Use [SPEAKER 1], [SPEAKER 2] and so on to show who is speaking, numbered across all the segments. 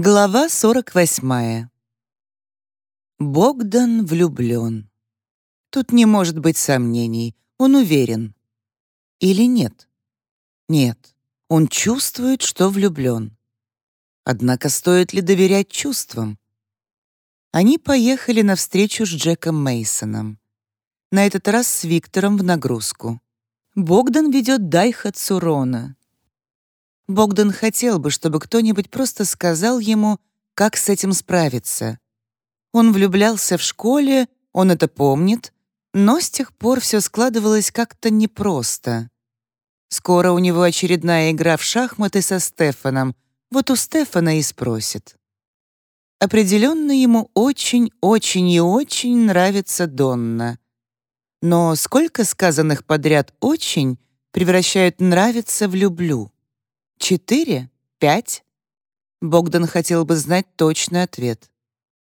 [SPEAKER 1] Глава 48. Богдан влюблен. Тут не может быть сомнений, он уверен. Или нет? Нет, он чувствует, что влюблен. Однако стоит ли доверять чувствам? Они поехали на встречу с Джеком Мейсоном. На этот раз с Виктором в нагрузку. Богдан ведет Дайхатсу Рона, Богдан хотел бы, чтобы кто-нибудь просто сказал ему, как с этим справиться. Он влюблялся в школе, он это помнит, но с тех пор все складывалось как-то непросто. Скоро у него очередная игра в шахматы со Стефаном, вот у Стефана и спросит. Определенно ему очень-очень и очень нравится Донна. Но сколько сказанных подряд «очень» превращают «нравится» в «люблю»? Четыре? Пять? Богдан хотел бы знать точный ответ.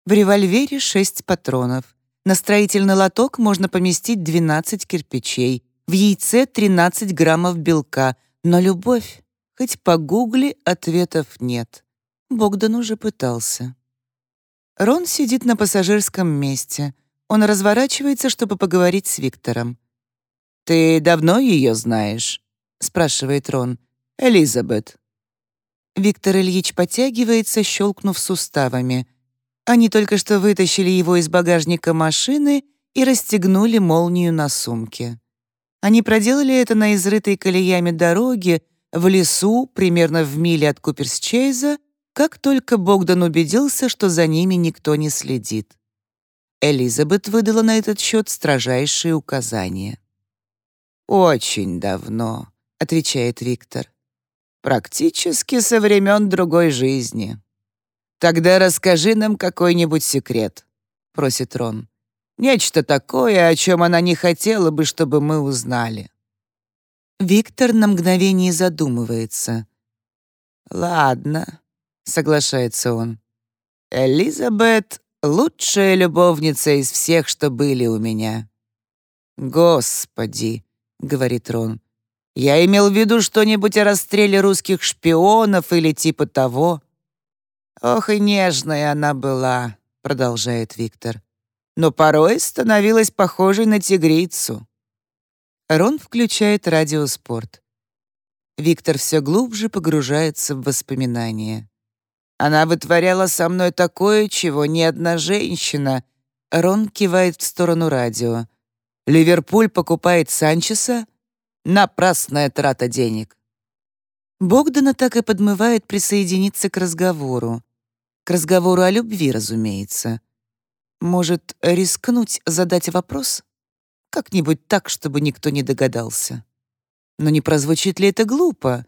[SPEAKER 1] В револьвере шесть патронов. На строительный лоток можно поместить 12 кирпичей. В яйце 13 граммов белка. Но любовь, хоть погугли, ответов нет. Богдан уже пытался. Рон сидит на пассажирском месте. Он разворачивается, чтобы поговорить с Виктором. «Ты давно ее знаешь?» — спрашивает Рон. Элизабет». Виктор Ильич подтягивается, щелкнув суставами. Они только что вытащили его из багажника машины и расстегнули молнию на сумке. Они проделали это на изрытой колеями дороге, в лесу, примерно в миле от Куперсчейза, как только Богдан убедился, что за ними никто не следит. Элизабет выдала на этот счет строжайшие указания. «Очень давно», — отвечает Виктор. Практически со времен другой жизни. Тогда расскажи нам какой-нибудь секрет, просит Рон. Нечто такое, о чем она не хотела бы, чтобы мы узнали. Виктор на мгновение задумывается. «Ладно», — соглашается он. «Элизабет — лучшая любовница из всех, что были у меня». «Господи», — говорит Рон, я имел в виду что-нибудь о расстреле русских шпионов или типа того. Ох и нежная она была, продолжает Виктор. Но порой становилась похожей на тигрицу. Рон включает радиоспорт. Виктор все глубже погружается в воспоминания. Она вытворяла со мной такое, чего ни одна женщина. Рон кивает в сторону радио. Ливерпуль покупает Санчеса, Напрасная трата денег. Богдана так и подмывает присоединиться к разговору. К разговору о любви, разумеется. Может, рискнуть задать вопрос? Как-нибудь так, чтобы никто не догадался. Но не прозвучит ли это глупо?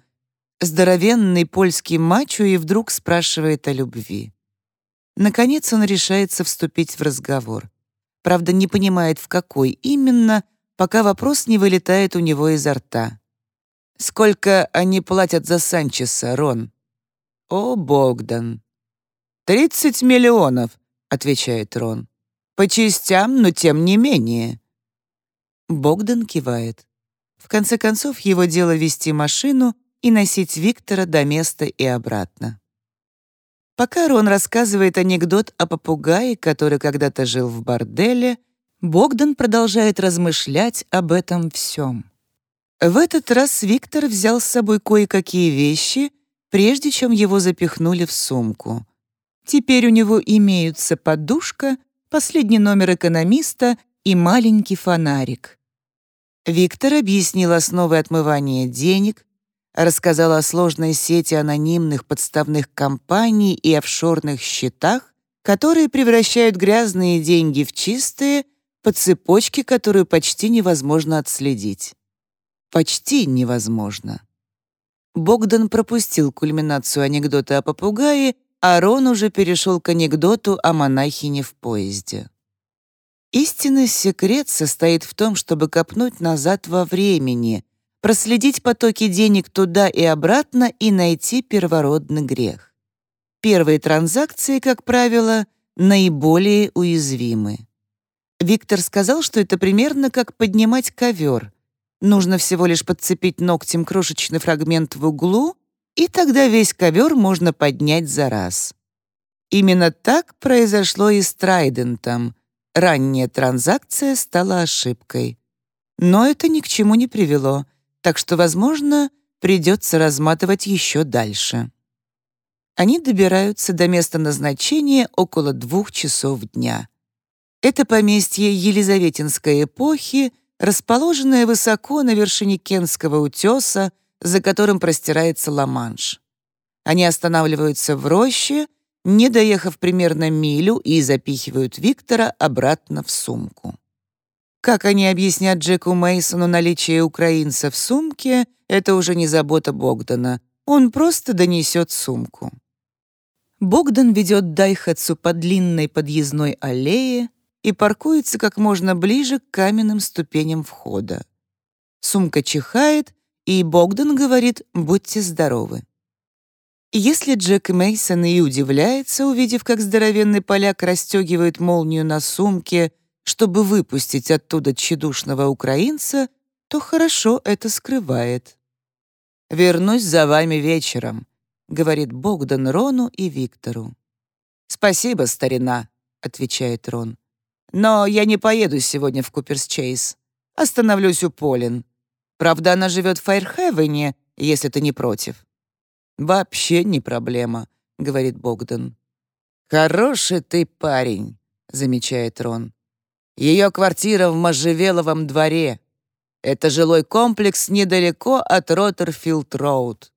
[SPEAKER 1] Здоровенный польский мачо и вдруг спрашивает о любви. Наконец он решается вступить в разговор. Правда, не понимает, в какой именно, пока вопрос не вылетает у него изо рта. «Сколько они платят за Санчеса, Рон?» «О, Богдан!» «Тридцать миллионов», — отвечает Рон. «По частям, но тем не менее». Богдан кивает. В конце концов, его дело вести машину и носить Виктора до места и обратно. Пока Рон рассказывает анекдот о попугае, который когда-то жил в борделе, Богдан продолжает размышлять об этом всем. В этот раз Виктор взял с собой кое-какие вещи, прежде чем его запихнули в сумку. Теперь у него имеются подушка, последний номер экономиста и маленький фонарик. Виктор объяснил основы отмывания денег, рассказал о сложной сети анонимных подставных компаний и офшорных счетах, которые превращают грязные деньги в чистые по цепочке, которую почти невозможно отследить. Почти невозможно. Богдан пропустил кульминацию анекдота о попугае, а Рон уже перешел к анекдоту о монахине в поезде. Истинный секрет состоит в том, чтобы копнуть назад во времени, проследить потоки денег туда и обратно и найти первородный грех. Первые транзакции, как правило, наиболее уязвимы. Виктор сказал, что это примерно как поднимать ковер. Нужно всего лишь подцепить ногтем крошечный фрагмент в углу, и тогда весь ковер можно поднять за раз. Именно так произошло и с Трайдентом. Ранняя транзакция стала ошибкой. Но это ни к чему не привело, так что, возможно, придется разматывать еще дальше. Они добираются до места назначения около двух часов дня. Это поместье Елизаветинской эпохи, расположенное высоко на вершине Кенского утеса, за которым простирается Ла-Манш. Они останавливаются в роще, не доехав примерно милю, и запихивают Виктора обратно в сумку. Как они объяснят Джеку Мейсону наличие украинца в сумке, это уже не забота Богдана. Он просто донесет сумку. Богдан ведет Дайхатсу по длинной подъездной аллее и паркуется как можно ближе к каменным ступеням входа. Сумка чихает, и Богдан говорит «Будьте здоровы». Если Джек Мейсон и удивляется, увидев, как здоровенный поляк расстегивает молнию на сумке — чтобы выпустить оттуда тщедушного украинца, то хорошо это скрывает. «Вернусь за вами вечером», — говорит Богдан Рону и Виктору. «Спасибо, старина», — отвечает Рон. «Но я не поеду сегодня в Куперс-Чейз. Остановлюсь у Полин. Правда, она живет в Файрхевене, если ты не против». «Вообще не проблема», — говорит Богдан. «Хороший ты парень», — замечает Рон. Ее квартира в Можжевеловом дворе. Это жилой комплекс недалеко от Роттерфилд-Роуд.